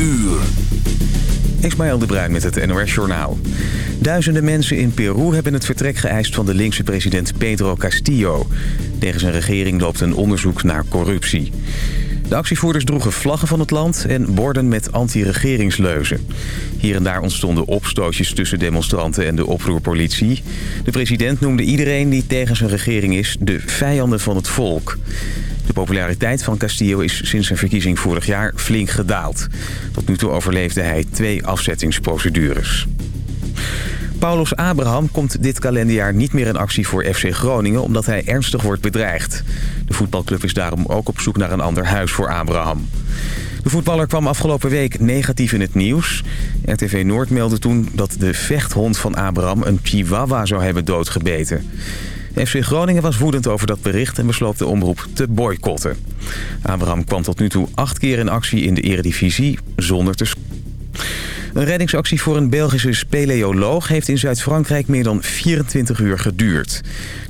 uur. Ismaël de Bruin met het NOS Journaal. Duizenden mensen in Peru hebben het vertrek geëist van de linkse president Pedro Castillo. Tegen zijn regering loopt een onderzoek naar corruptie. De actievoerders droegen vlaggen van het land en borden met anti-regeringsleuzen. Hier en daar ontstonden opstootjes tussen demonstranten en de oproerpolitie. De president noemde iedereen die tegen zijn regering is de vijanden van het volk. De populariteit van Castillo is sinds zijn verkiezing vorig jaar flink gedaald. Tot nu toe overleefde hij twee afzettingsprocedures. Paulus Abraham komt dit kalenderjaar niet meer in actie voor FC Groningen... omdat hij ernstig wordt bedreigd. De voetbalclub is daarom ook op zoek naar een ander huis voor Abraham. De voetballer kwam afgelopen week negatief in het nieuws. RTV Noord meldde toen dat de vechthond van Abraham een chihuahua zou hebben doodgebeten. FC Groningen was woedend over dat bericht en besloot de omroep te boycotten. Abraham kwam tot nu toe acht keer in actie in de eredivisie zonder te een reddingsactie voor een Belgische speleoloog heeft in Zuid-Frankrijk meer dan 24 uur geduurd.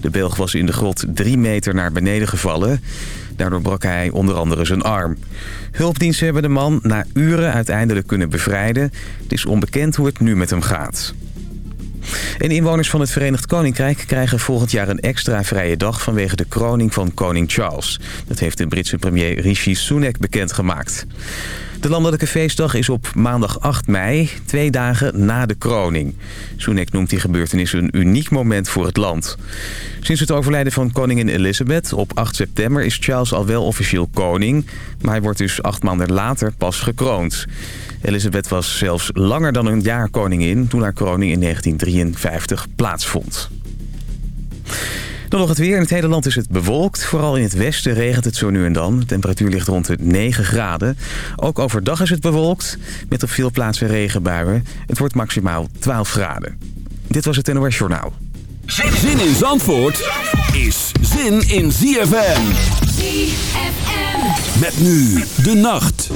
De Belg was in de grot drie meter naar beneden gevallen. Daardoor brak hij onder andere zijn arm. Hulpdiensten hebben de man na uren uiteindelijk kunnen bevrijden. Het is onbekend hoe het nu met hem gaat. En inwoners van het Verenigd Koninkrijk krijgen volgend jaar een extra vrije dag vanwege de kroning van koning Charles. Dat heeft de Britse premier Rishi Sunak bekendgemaakt. De landelijke feestdag is op maandag 8 mei, twee dagen na de kroning. Sunak noemt die gebeurtenis een uniek moment voor het land. Sinds het overlijden van koningin Elizabeth op 8 september is Charles al wel officieel koning... maar hij wordt dus acht maanden later pas gekroond. Elizabeth was zelfs langer dan een jaar koningin toen haar kroning in 1953 plaatsvond. Dan nog het weer. In het hele land is het bewolkt. Vooral in het westen regent het zo nu en dan. De temperatuur ligt rond de 9 graden. Ook overdag is het bewolkt. Met op veel plaatsen regenbuien. Het wordt maximaal 12 graden. Dit was het NOS Journaal. Zin in Zandvoort is zin in ZFM. ZFM. Met nu de nacht.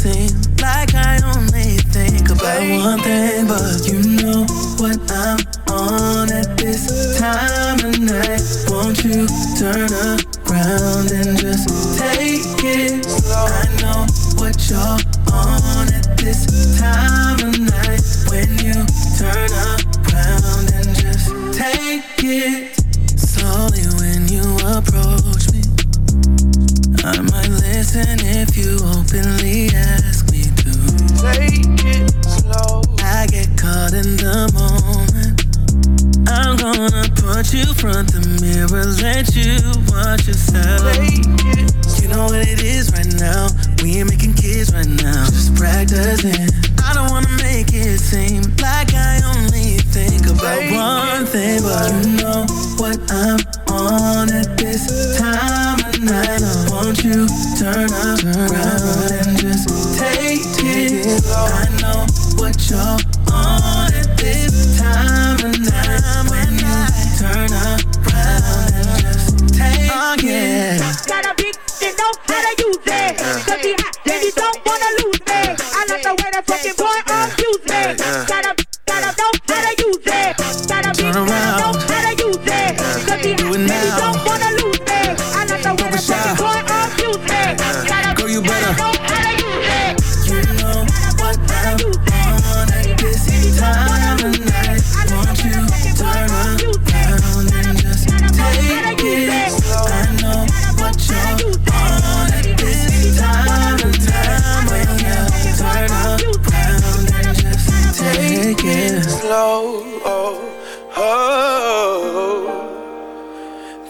Seem like I only think about one thing, but you know what I'm on at this time of night. Won't you turn around and just take it? slow? I know what you're on at this time of night. When you turn around and just take it slowly when you approach me. I might listen if you openly ask me to. Take it slow. I get caught in the moment. I'm gonna put you front the mirror, let you watch yourself. You know what it is right now. We ain't making kids right now. Just practicing. I don't wanna make it seem like I only think about one thing, but you know what I'm on at this time of night. Won't you turn around and just take it? I know what you're on at this time of night. When you turn around and just take it. Got a big, they know how to use it. Cause he hot, then he Do it now.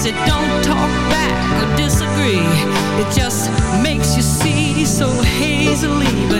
Cause it don't talk back or disagree. It just makes you see so hazily but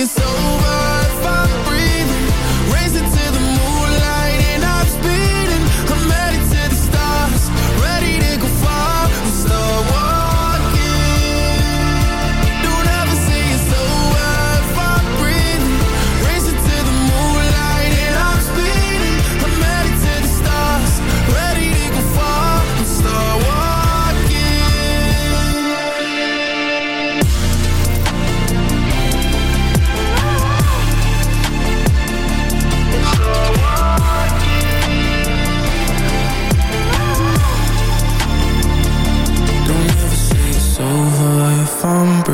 it's over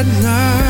at night.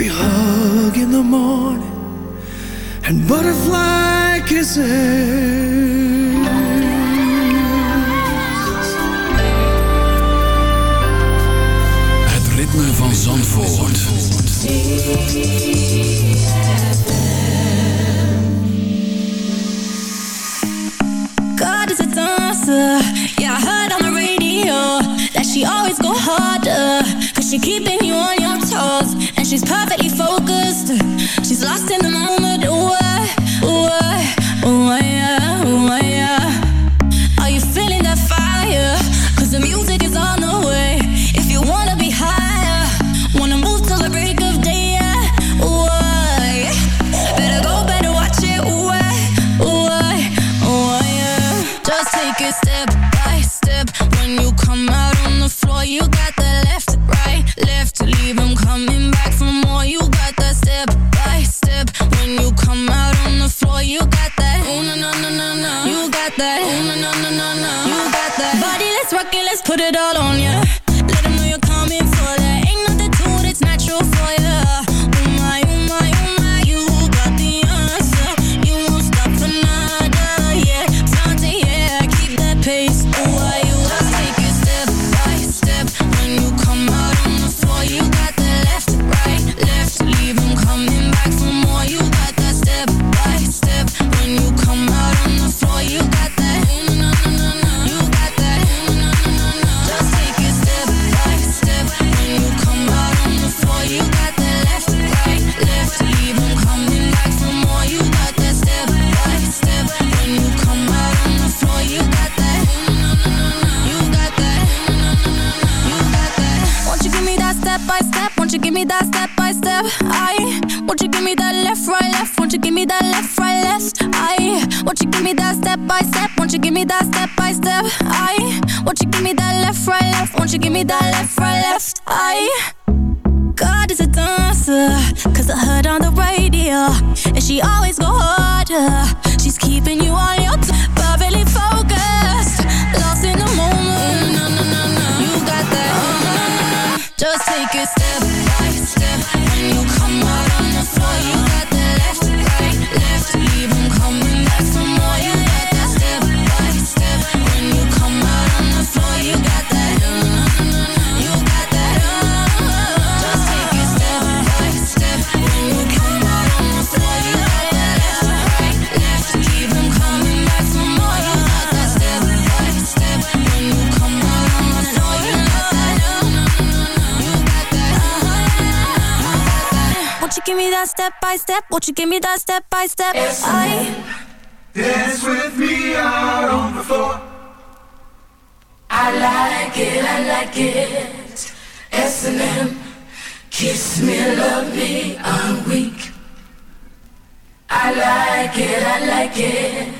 every hug in the morning and butterfly kisses. Het ritme van Zandvoort. God is a dancer. Yeah, I heard on the radio that she always go harder. Cause she keeping you on your calls and she's perfectly focused. She's lost in the moment. Ooh, ooh, ooh, yeah, ooh, yeah. take a step give me that step by step? Won't you give me that step by step? I dance with me out on the floor. I like it, I like it. S and M, kiss me, love me, I'm weak. I like it, I like it.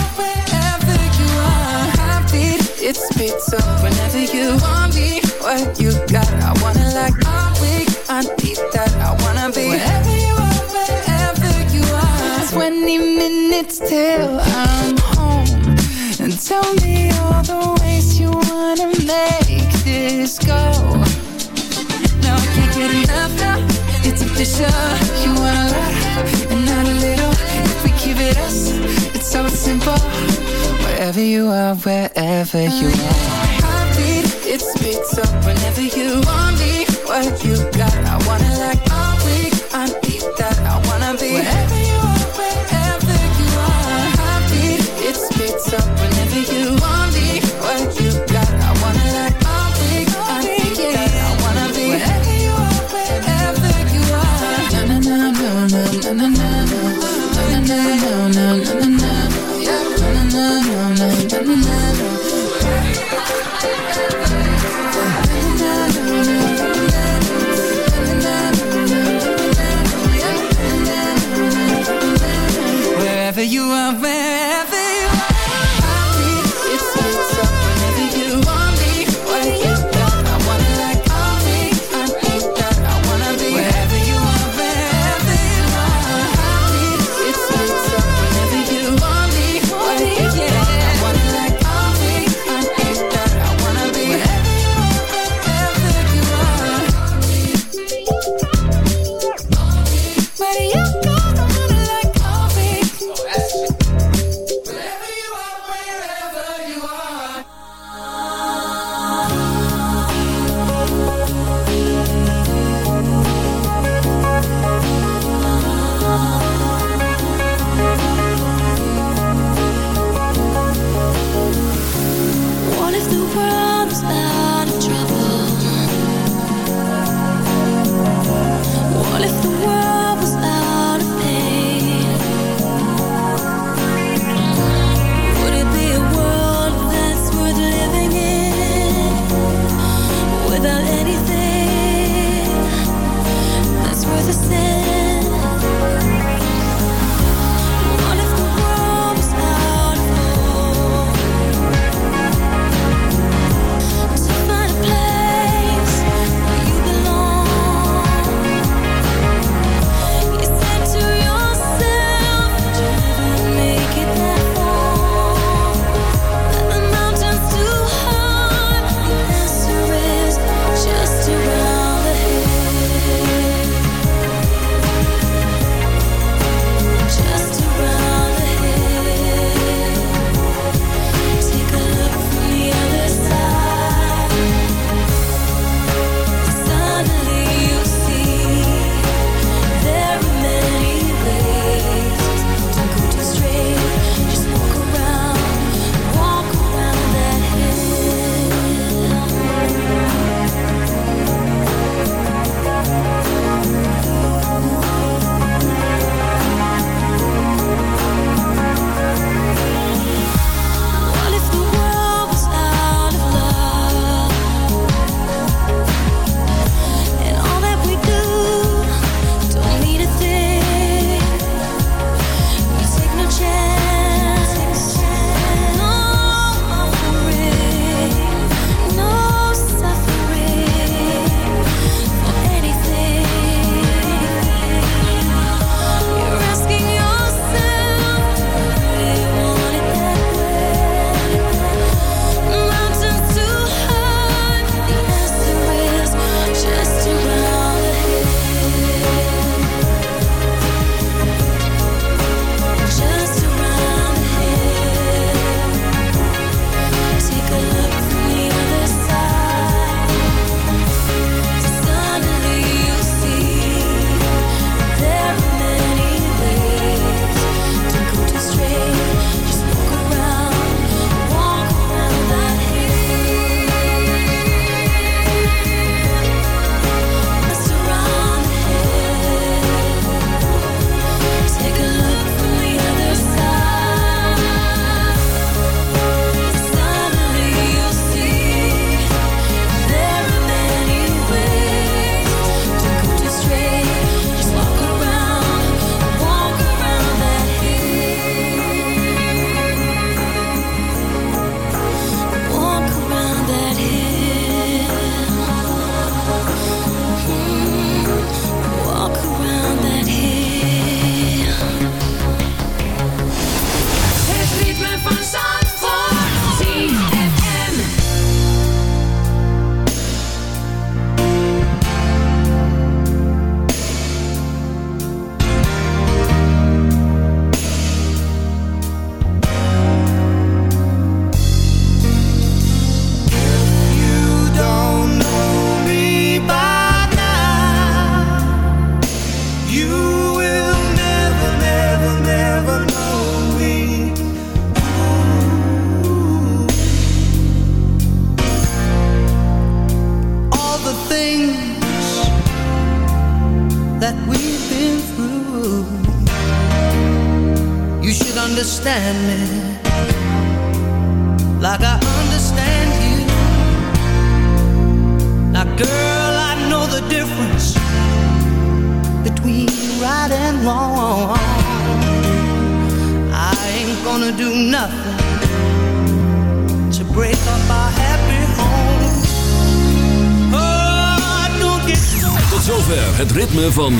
Heartbeat, it speeds up whenever you want me. What you got, I wanna like. I'm weak, I need that. I wanna be wherever you are, wherever you are. 20 minutes till I'm home. And tell me all the ways you wanna make this go. No, I can't get enough now. It's official. You want a lot and not a little. Keep it us, it's so simple. Wherever you are, wherever you are. Heartbeat, it speeds up whenever you want me. What you got, I wanna like. I'm weak, I need that. I wanna be wherever na na na na